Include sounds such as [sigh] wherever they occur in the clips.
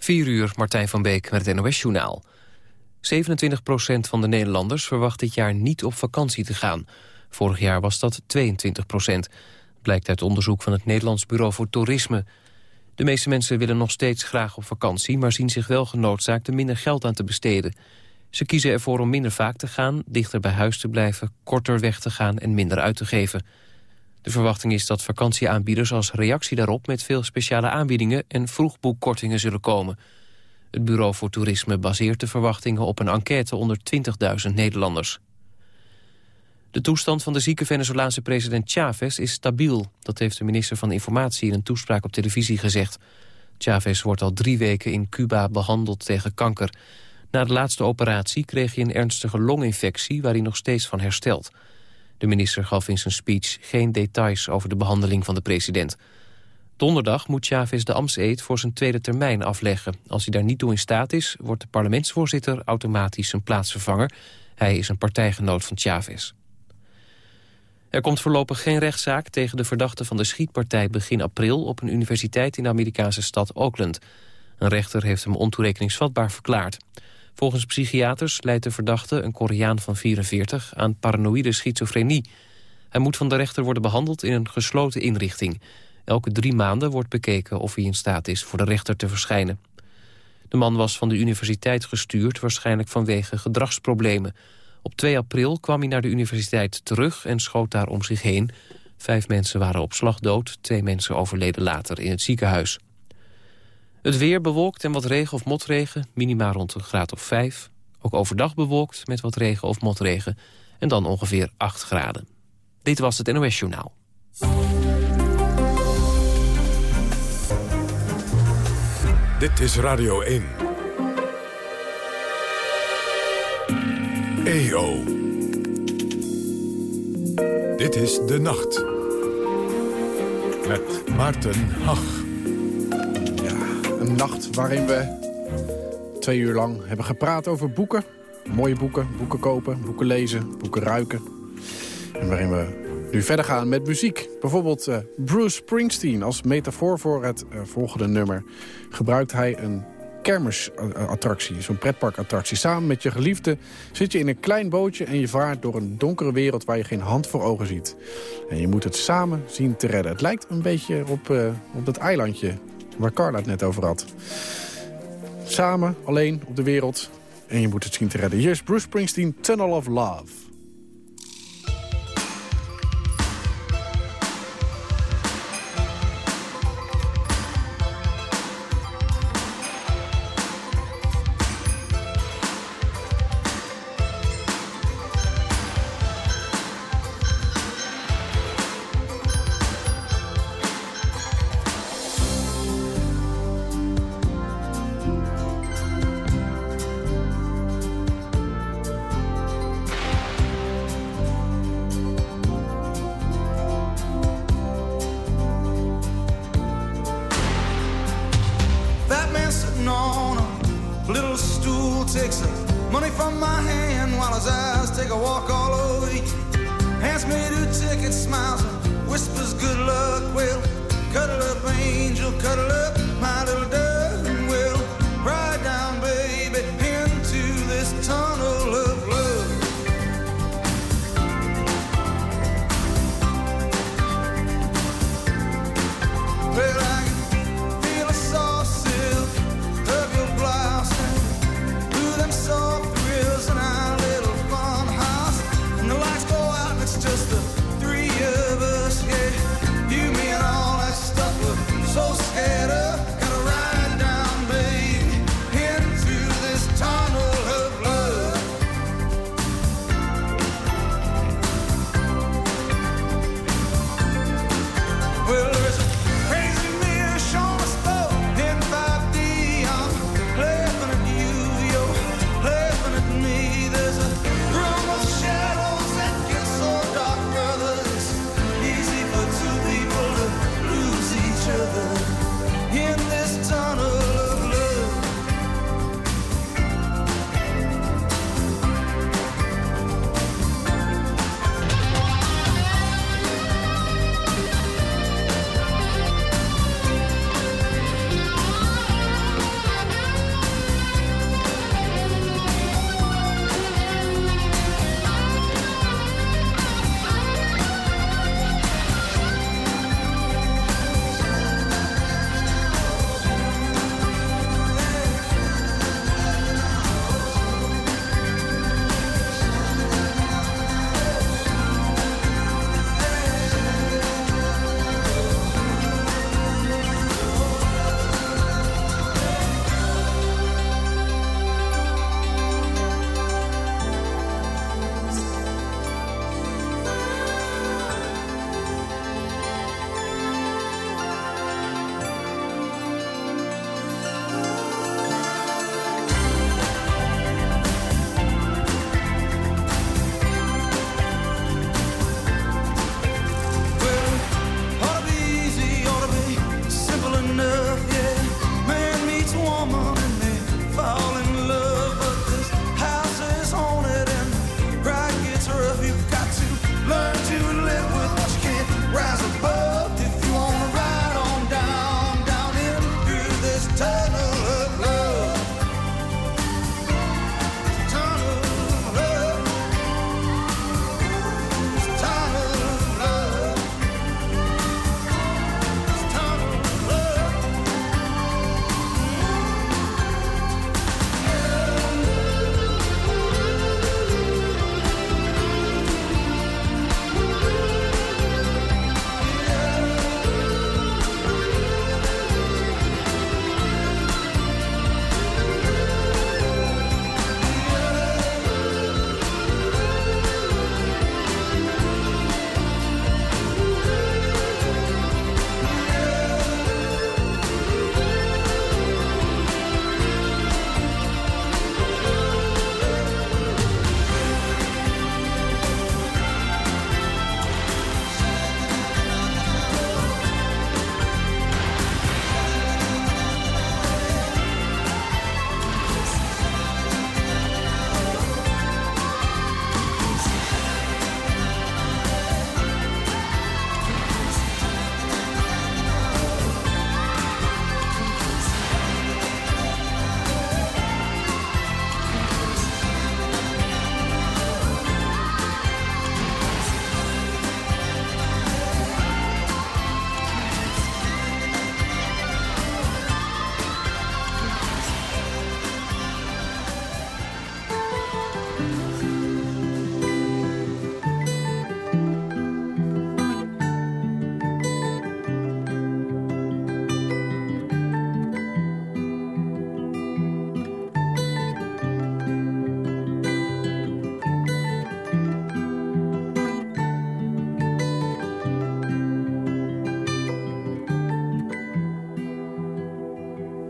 4 uur, Martijn van Beek met het NOS-journaal. 27% van de Nederlanders verwacht dit jaar niet op vakantie te gaan. Vorig jaar was dat 22% Blijkt uit onderzoek van het Nederlands Bureau voor Toerisme. De meeste mensen willen nog steeds graag op vakantie... maar zien zich wel genoodzaakt er minder geld aan te besteden. Ze kiezen ervoor om minder vaak te gaan, dichter bij huis te blijven... korter weg te gaan en minder uit te geven. De verwachting is dat vakantieaanbieders als reactie daarop... met veel speciale aanbiedingen en vroegboekkortingen zullen komen. Het Bureau voor Toerisme baseert de verwachtingen op een enquête onder 20.000 Nederlanders. De toestand van de zieke Venezolaanse president Chavez is stabiel. Dat heeft de minister van Informatie in een toespraak op televisie gezegd. Chavez wordt al drie weken in Cuba behandeld tegen kanker. Na de laatste operatie kreeg hij een ernstige longinfectie... waar hij nog steeds van herstelt. De minister gaf in zijn speech geen details over de behandeling van de president. Donderdag moet Chavez de ambtseed voor zijn tweede termijn afleggen. Als hij daar niet toe in staat is, wordt de parlementsvoorzitter automatisch zijn plaatsvervanger. Hij is een partijgenoot van Chavez. Er komt voorlopig geen rechtszaak tegen de verdachte van de schietpartij begin april op een universiteit in de Amerikaanse stad Oakland. Een rechter heeft hem ontoerekeningsvatbaar verklaard. Volgens psychiaters leidt de verdachte, een Koreaan van 44, aan paranoïde schizofrenie. Hij moet van de rechter worden behandeld in een gesloten inrichting. Elke drie maanden wordt bekeken of hij in staat is voor de rechter te verschijnen. De man was van de universiteit gestuurd, waarschijnlijk vanwege gedragsproblemen. Op 2 april kwam hij naar de universiteit terug en schoot daar om zich heen. Vijf mensen waren op slag dood, twee mensen overleden later in het ziekenhuis. Het weer bewolkt en wat regen of motregen, minima rond een graad of 5. Ook overdag bewolkt met wat regen of motregen en dan ongeveer 8 graden. Dit was het NOS Journaal. Dit is Radio 1. EO. Dit is De Nacht. Met Maarten Hach. Een nacht waarin we twee uur lang hebben gepraat over boeken. Mooie boeken, boeken kopen, boeken lezen, boeken ruiken. En waarin we nu verder gaan met muziek. Bijvoorbeeld uh, Bruce Springsteen als metafoor voor het uh, volgende nummer. Gebruikt hij een kermisattractie, zo'n pretparkattractie. Samen met je geliefde zit je in een klein bootje... en je vaart door een donkere wereld waar je geen hand voor ogen ziet. En je moet het samen zien te redden. Het lijkt een beetje op, uh, op dat eilandje waar Carla het net over had. Samen, alleen, op de wereld. En je moet het zien te redden. Hier is Bruce Springsteen, Tunnel of Love.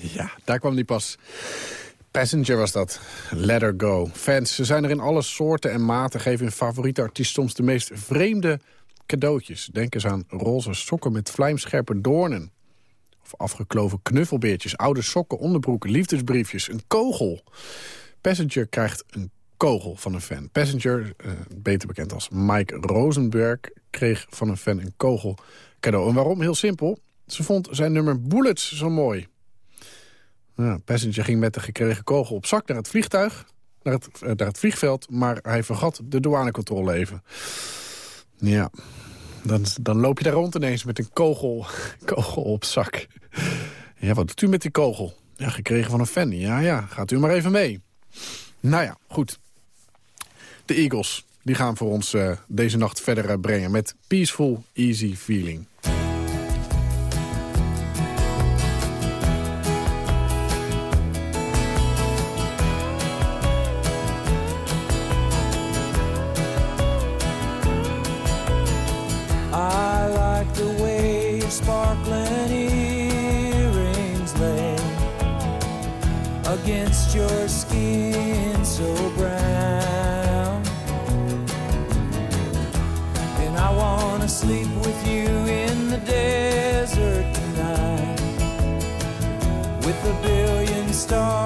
Ja, daar kwam die pas. Passenger was dat. Let her go. Fans, ze zijn er in alle soorten en maten. Geven hun favoriete artiest soms de meest vreemde cadeautjes. Denk eens aan roze sokken met vlijmscherpe doornen. Of afgekloven knuffelbeertjes, oude sokken, onderbroeken, liefdesbriefjes, een kogel. Passenger krijgt een kogel van een fan. Passenger, eh, beter bekend als Mike Rosenberg, kreeg van een fan een kogel cadeau. En waarom? Heel simpel. Ze vond zijn nummer Bullets zo mooi. Ja, Passenger ging met de gekregen kogel op zak naar het vliegtuig, naar het, eh, het vliegveld, maar hij vergat de douanecontrole even. Ja, dan, dan loop je daar rond ineens met een kogel, [laughs] kogel op zak. Ja, wat doet u met die kogel? Ja, gekregen van een fan. Ja, ja, gaat u maar even mee. Nou ja, goed. De Eagles, die gaan voor ons eh, deze nacht verder eh, brengen met Peaceful Easy Feeling. sparkling earrings lay against your skin so brown. And I wanna sleep with you in the desert tonight with a billion stars.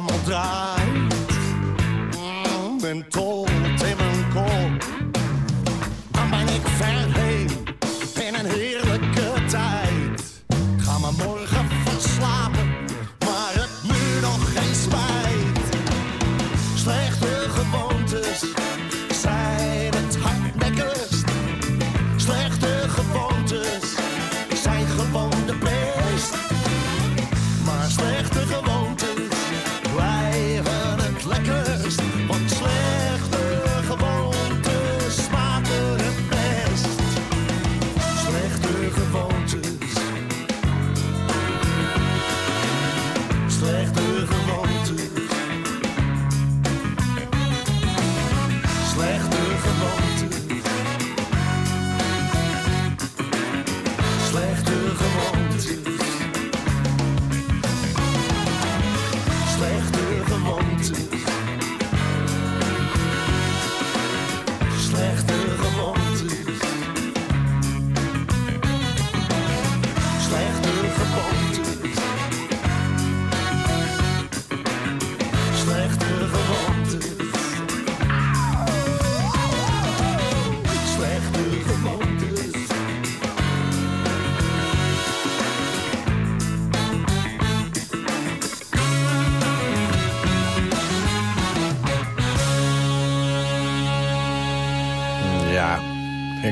pela.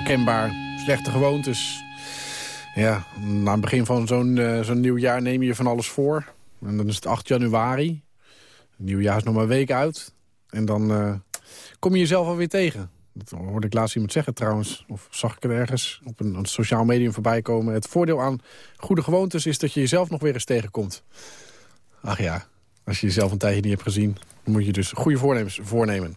Herkenbaar. Slechte gewoontes. Ja, na het begin van zo'n eh, zo'n nieuw jaar neem je van alles voor. En dan is het 8 januari. Het nieuwjaar is nog maar een week uit. En dan eh, kom je jezelf alweer tegen. Dat hoorde ik laatst iemand zeggen trouwens. Of zag ik het ergens op een, een sociaal medium voorbij komen. Het voordeel aan goede gewoontes is dat je jezelf nog weer eens tegenkomt. Ach ja, als je jezelf een tijdje niet hebt gezien... dan moet je dus goede voornemens voornemen.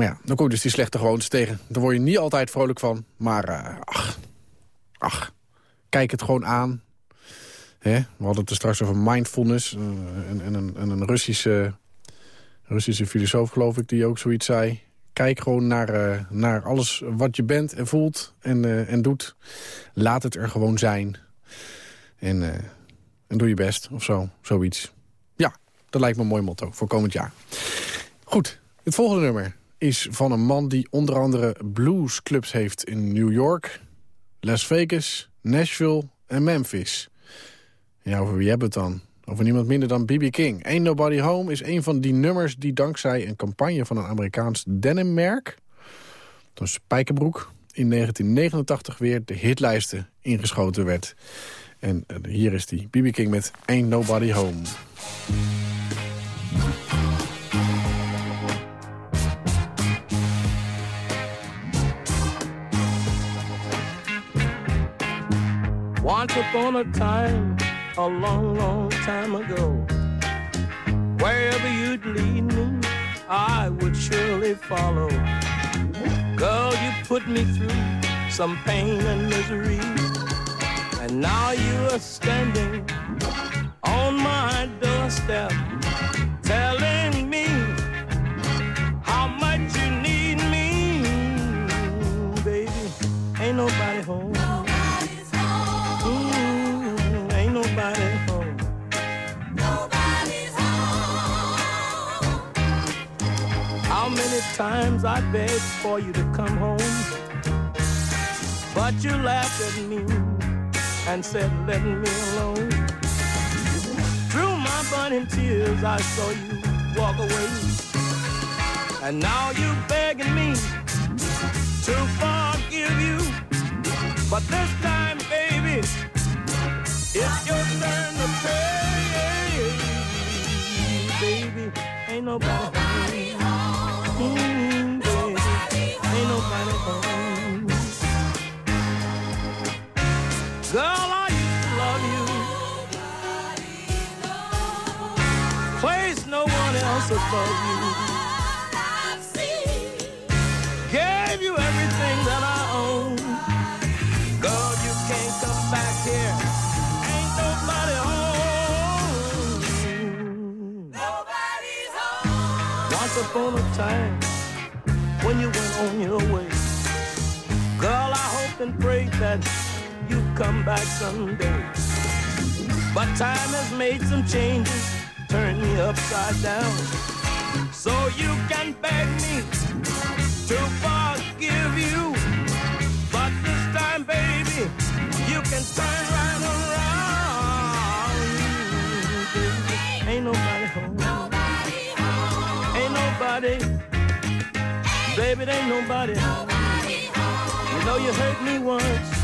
Maar ja, dan kom je dus die slechte gewoontes tegen. Daar word je niet altijd vrolijk van. Maar uh, ach, ach, kijk het gewoon aan. We hadden het er straks over mindfulness. Uh, en, en, een, en een Russische, Russische filosoof, geloof ik, die ook zoiets zei. Kijk gewoon naar, uh, naar alles wat je bent en voelt en, en doet. Laat het er gewoon zijn. En, en doe je best, of zo, zoiets. Ja, dat lijkt me een mooi motto voor komend jaar. Goed, het volgende nummer is van een man die onder andere bluesclubs heeft in New York, Las Vegas, Nashville en Memphis. Ja, over wie hebben we het dan? Over niemand minder dan B.B. King. Ain't Nobody Home is een van die nummers die dankzij een campagne van een Amerikaans denimmerk, een spijkerbroek, in 1989 weer de hitlijsten ingeschoten werd. En uh, hier is die, B.B. King met Ain't Nobody Home. Once upon a time, a long, long time ago, wherever you'd lead me, I would surely follow. Girl, you put me through some pain and misery, and now you are standing on my doorstep, telling me how much you need me, baby. Ain't nobody home. Times I begged for you to come home, but you laughed at me and said, let me alone. Through my burning tears, I saw you walk away. And now you begging me to forgive you. But this time, baby, it's your turn to pay. Baby, ain't nobody ain't nobody. Girl, I used to love you. Place no one else above you. Upon a time, when you went on your way, girl, I hoped and prayed that you'd come back someday. But time has made some changes, turned me upside down. So you can beg me to forgive you. Baby, ain't nobody home. You know you hurt me once.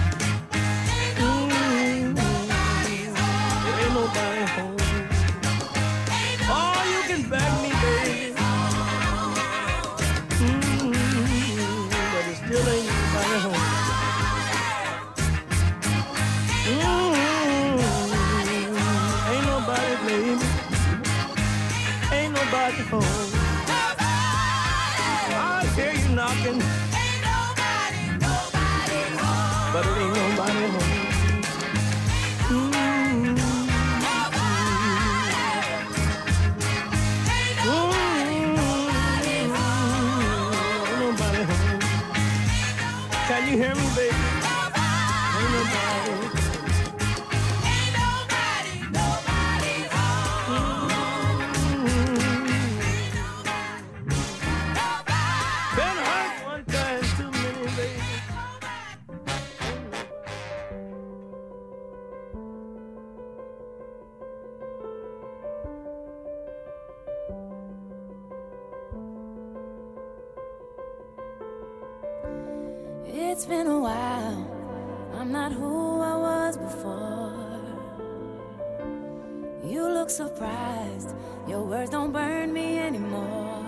Words don't burn me anymore.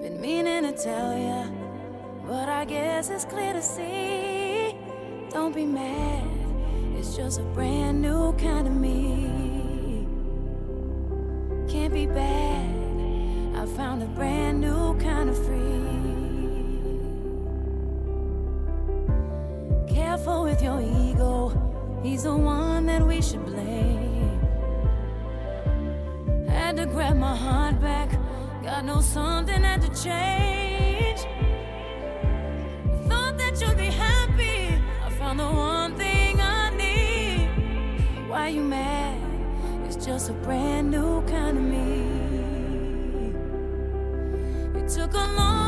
Been meaning to tell ya, but I guess it's clear to see. Don't be mad. It's just a brand new kind of me. Can't be bad. I found a brand new kind of free. Careful with your ego. He's the one that we should blame. My heart back. God knows something had to change. Thought that you'd be happy. I found the one thing I need. Why you mad? It's just a brand new kind of me. It took a long,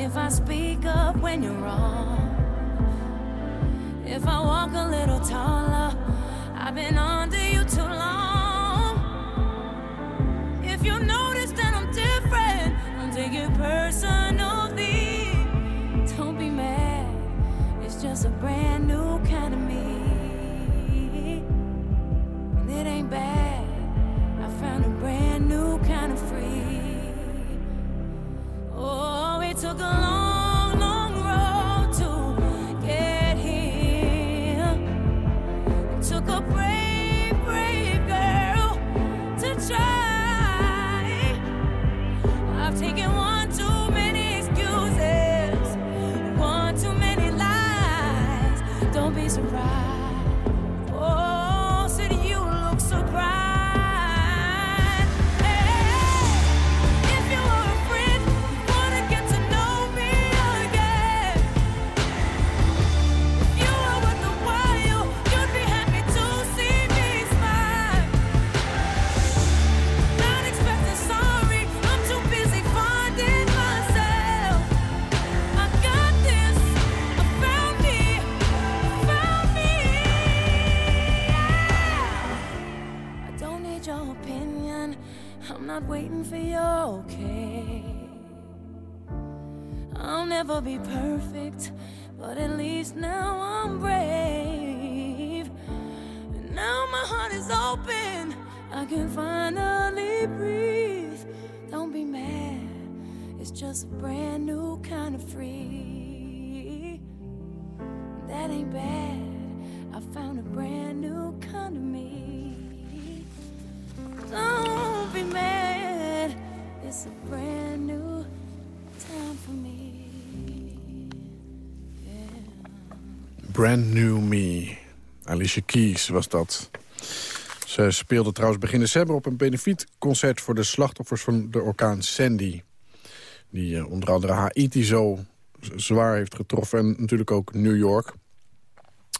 if I speak up when you're wrong, if I walk a little taller. I've been under Took long, Brand New Me. Alicia Keys was dat. Ze speelde trouwens begin december op een benefietconcert... voor de slachtoffers van de orkaan Sandy. Die eh, onder andere Haiti zo zwaar heeft getroffen. En natuurlijk ook New York.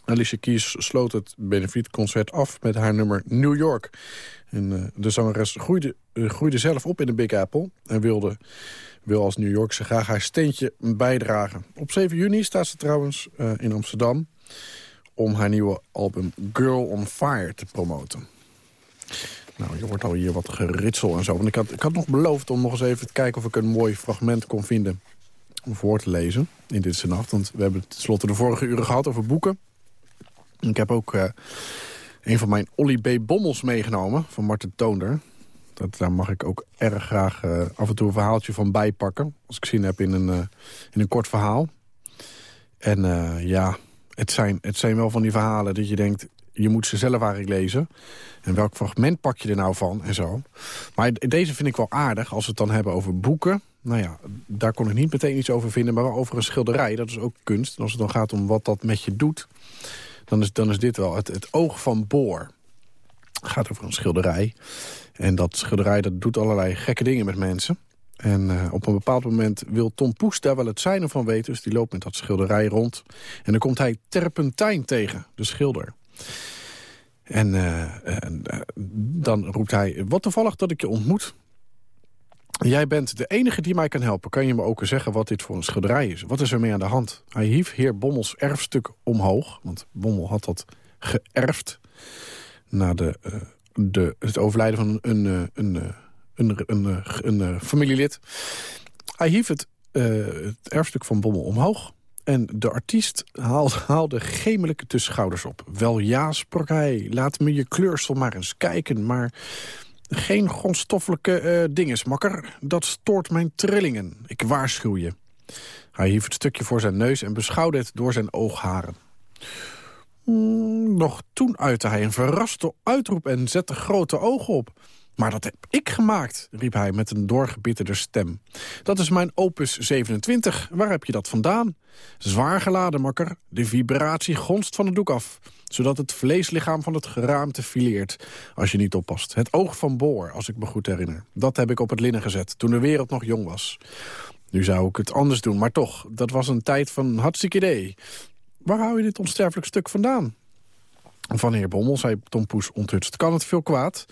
Alicia Keys sloot het benefietconcert af met haar nummer New York. En, eh, de zangeres groeide, eh, groeide zelf op in de Big Apple... en wilde, wil als New Yorkse graag haar steentje bijdragen. Op 7 juni staat ze trouwens in Amsterdam... om haar nieuwe album Girl on Fire te promoten. Nou, je hoort al hier wat geritsel en zo. Want ik had, ik had nog beloofd om nog eens even te kijken of ik een mooi fragment kon vinden... om voor te lezen in Dit is Nacht. Want we hebben het tenslotte de vorige uren gehad over boeken. Ik heb ook eh, een van mijn Olly B. Bommels meegenomen van Marten Toonder. Dat, daar mag ik ook erg graag eh, af en toe een verhaaltje van bijpakken. Als ik zin heb in een, eh, in een kort verhaal. En ja, het zijn, het zijn wel van die verhalen dat je denkt... je moet ze zelf eigenlijk lezen. En welk fragment pak je er nou van en zo. Maar deze vind ik wel aardig als we het dan hebben over boeken. Nou ja, daar kon ik niet meteen iets over vinden. Maar over een schilderij, dat is ook kunst. En als het dan gaat om wat dat met je doet... dan is, dan is dit wel het, het oog van Boor. Het gaat over een schilderij. En dat schilderij dat doet allerlei gekke dingen met mensen. En eh, op een bepaald moment wil Tom Poes daar wel het zijn van weten. Dus die loopt met dat schilderij rond. En dan komt hij Terpentijn tegen, de schilder. En, eh, eh, dan roept hij, wat toevallig dat ik je ontmoet. Jij bent de enige die mij kan helpen. Kan je me ook zeggen wat dit voor een schilderij is? Wat is er mee aan de hand? Hij hief heer Bommels erfstuk omhoog. Want Bommel had dat geërfd. Na de, de, het overlijden van een, een, een, een, een, een familielid. Hij hief het, het erfstuk van Bommel omhoog. En de artiest haalde, haalde gemelijk de schouders op. Wel ja, sprak hij, laat me je kleursel maar eens kijken... maar geen grondstoffelijke uh, dinges, makker. Dat stoort mijn trillingen. Ik waarschuw je. Hij hief het stukje voor zijn neus en beschouwde het door zijn oogharen. Mm, nog toen uitte hij een verraste uitroep en zette grote ogen op. Maar dat heb ik gemaakt, riep hij met een doorgebitterde stem. Dat is mijn opus 27. Waar heb je dat vandaan? Zwaar geladen, makker. De vibratie gonst van het doek af zodat het vleeslichaam van het geraamte fileert. Als je niet oppast. Het oog van Boor, als ik me goed herinner. Dat heb ik op het linnen gezet, toen de wereld nog jong was. Nu zou ik het anders doen, maar toch, dat was een tijd van hartstikke idee. Waar hou je dit onsterfelijk stuk vandaan? Van heer Bommel, zei Tom Poes onthutst. Kan het veel kwaad?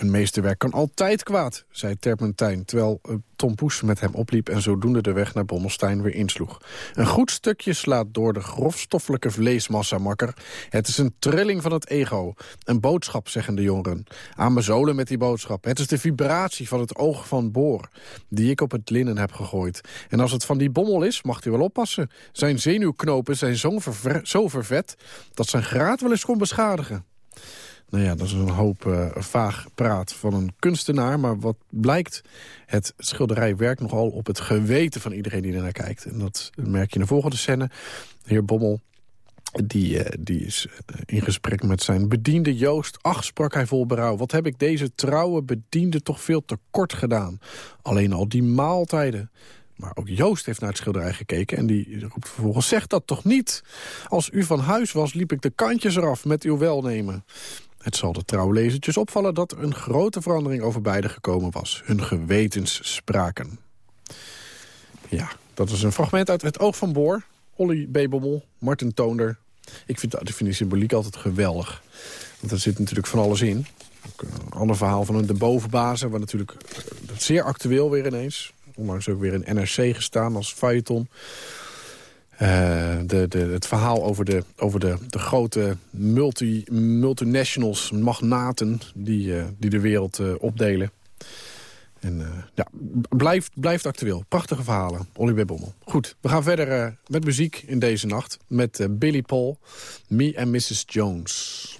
Een meesterwerk kan altijd kwaad, zei Terpentijn... terwijl uh, Tom Poes met hem opliep en zodoende de weg naar Bommelstein weer insloeg. Een goed stukje slaat door de grofstoffelijke vleesmassa, makker. Het is een trilling van het ego. Een boodschap, zeggen de jongeren. Aan mijn zolen met die boodschap. Het is de vibratie van het oog van Boor... die ik op het linnen heb gegooid. En als het van die bommel is, mag u wel oppassen. Zijn zenuwknopen zijn zo vervet... dat zijn graad wel eens kon beschadigen. Nou ja, dat is een hoop uh, vaag praat van een kunstenaar. Maar wat blijkt, het schilderij werkt nogal op het geweten van iedereen die ernaar kijkt. En dat merk je in de volgende scène. Heer Bommel die, uh, die is eh, in gesprek met zijn bediende Joost. Ach, sprak hij vol berouw. Wat heb ik deze trouwe bediende toch veel te kort gedaan. Alleen al die maaltijden. Maar ook Joost heeft naar het schilderij gekeken en die roept vervolgens... zeg dat toch niet? Als u van huis was, liep ik de kantjes eraf met uw welnemen. Het zal de trouwlezertjes opvallen dat een grote verandering over beide gekomen was. Hun gewetens spraken. Ja, dat is een fragment uit Het Oog van Boor. Olly Bebommel, Martin Toonder. Ik vind, ik vind die symboliek altijd geweldig. Want er zit natuurlijk van alles in. Ook een ander verhaal van de bovenbazen, waar natuurlijk uh, zeer actueel weer ineens. Onlangs ook weer in NRC gestaan als feuilleton. Uh, de, de, het verhaal over de, over de, de grote multi, multinationals, magnaten... die, uh, die de wereld uh, opdelen. En ja, blijft, blijft actueel. Prachtige verhalen. Olivier Bommel. Goed, we gaan verder met muziek in deze nacht. Met Billy Paul, Me and Mrs. Jones.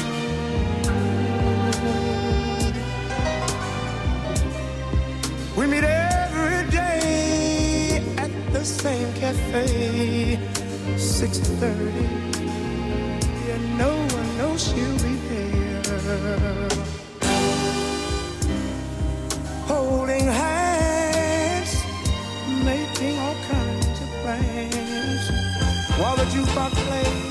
Meet every day at the same cafe, 6.30. And no one knows she'll be there. Holding hands, making all kinds of plans. While the jukebox plays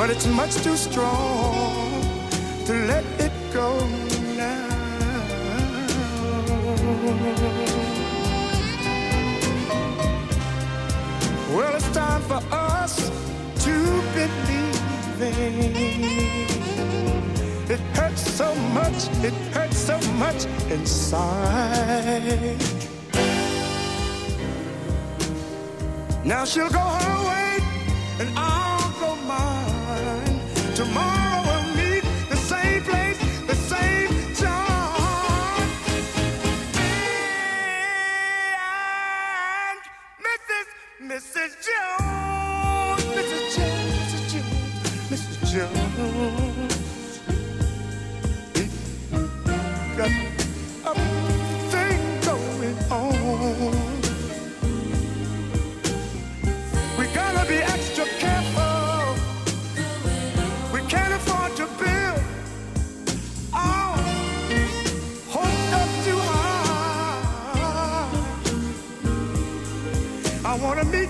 but it's much too strong to let it go now. Well, it's time for us to believe It hurts so much, it hurts so much inside. Now she'll go her way and I'll go mine. Wanna meet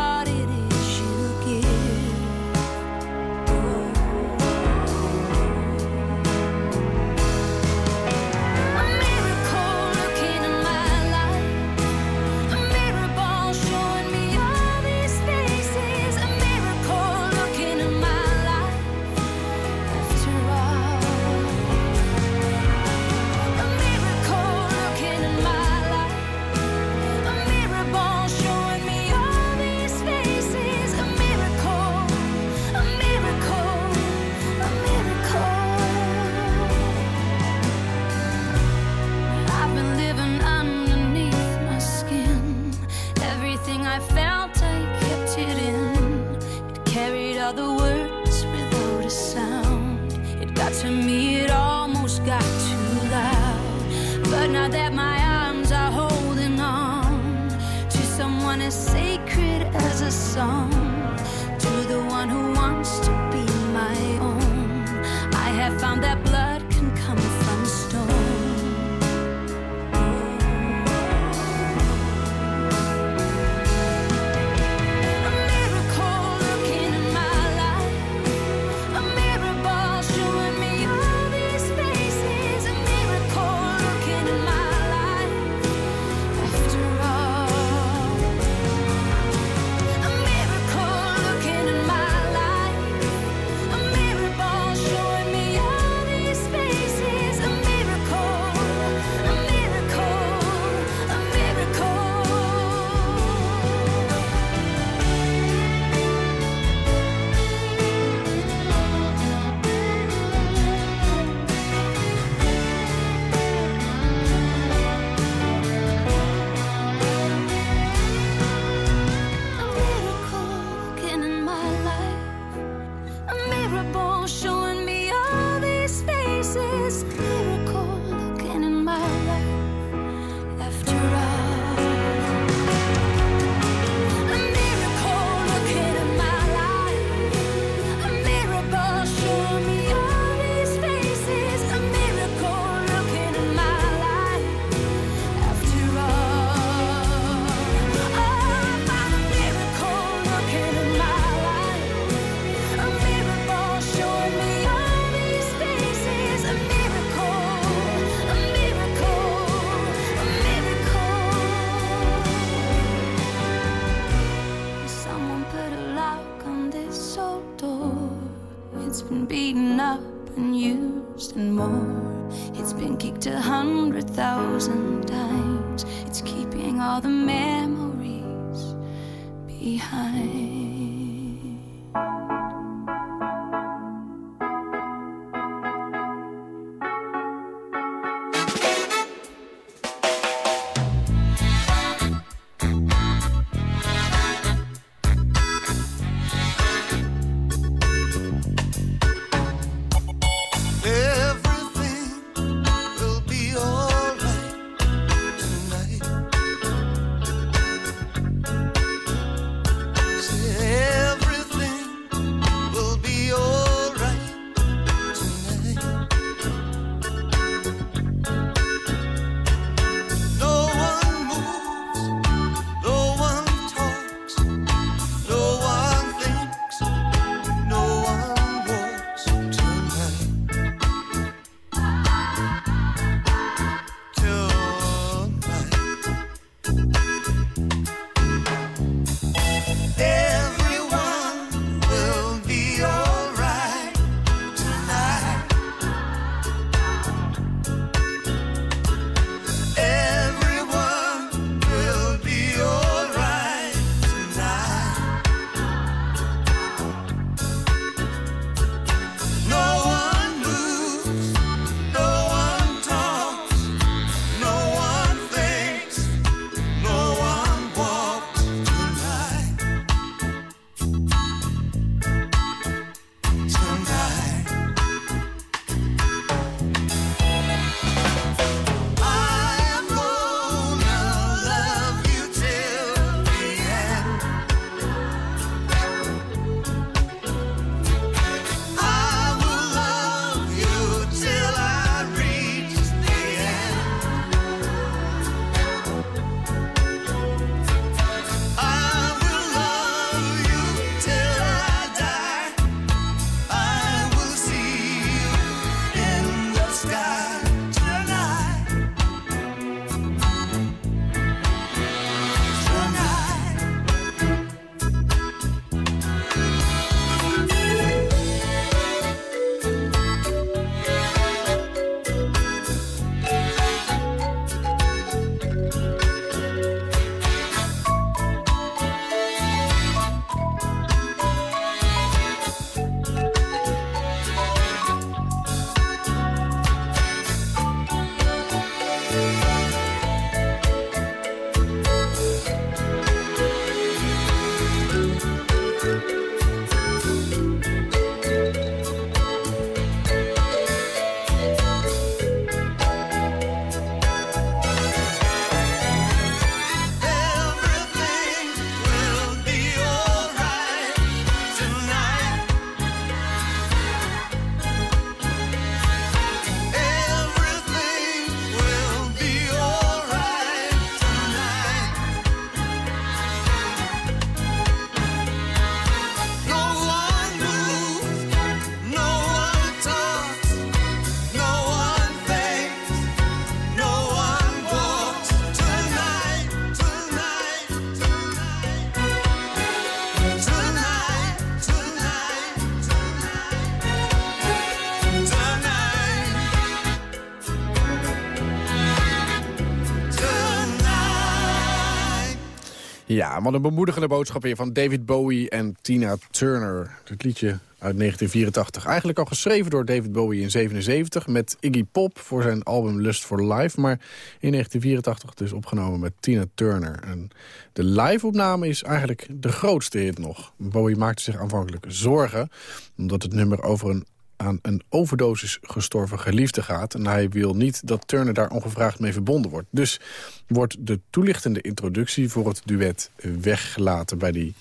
Wat een bemoedigende boodschap weer van David Bowie en Tina Turner. Het liedje uit 1984. Eigenlijk al geschreven door David Bowie in 77 met Iggy Pop voor zijn album Lust for Life. Maar in 1984 dus opgenomen met Tina Turner. En de live-opname is eigenlijk de grootste hit nog. Bowie maakte zich aanvankelijk zorgen omdat het nummer over een aan een overdosis gestorven geliefde gaat. En hij wil niet dat Turner daar ongevraagd mee verbonden wordt. Dus wordt de toelichtende introductie voor het duet weggelaten bij die,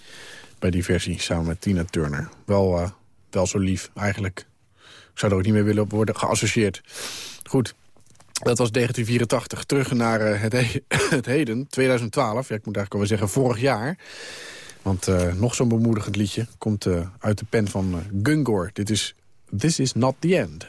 bij die versie samen met Tina Turner. Wel, uh, wel zo lief eigenlijk. Ik zou er ook niet meer willen worden geassocieerd. Goed, dat was 1984. Terug naar uh, het, he [coughs] het, heden, 2012. Ja, ik moet eigenlijk alweer zeggen vorig jaar. Want uh, nog zo'n bemoedigend liedje komt uit de pen van Gungor. Dit is This Is Not The End.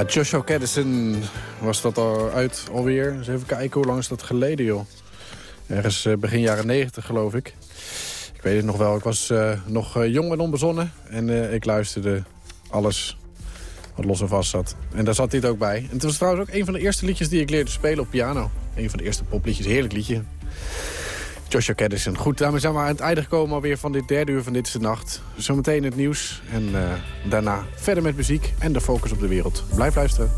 Joshua Caddison was dat al uit alweer. Eens even kijken, hoe lang is dat geleden, joh? Ergens eh, begin jaren 90, geloof ik. Ik weet het nog wel. Ik was eh, nog eh, jong en onbezonnen. En ik luisterde alles wat los en vast zat. En daar zat dit ook bij. En het was trouwens ook een van de eerste liedjes die ik leerde spelen op piano. Een van de eerste popliedjes. Heerlijk liedje. Joshua Caddison. Goed, daarmee zijn we aan het einde gekomen alweer van dit derde uur van Dit is de Nacht. Zometeen het nieuws en eh, daarna verder met muziek en de focus op de wereld. Blijf luisteren.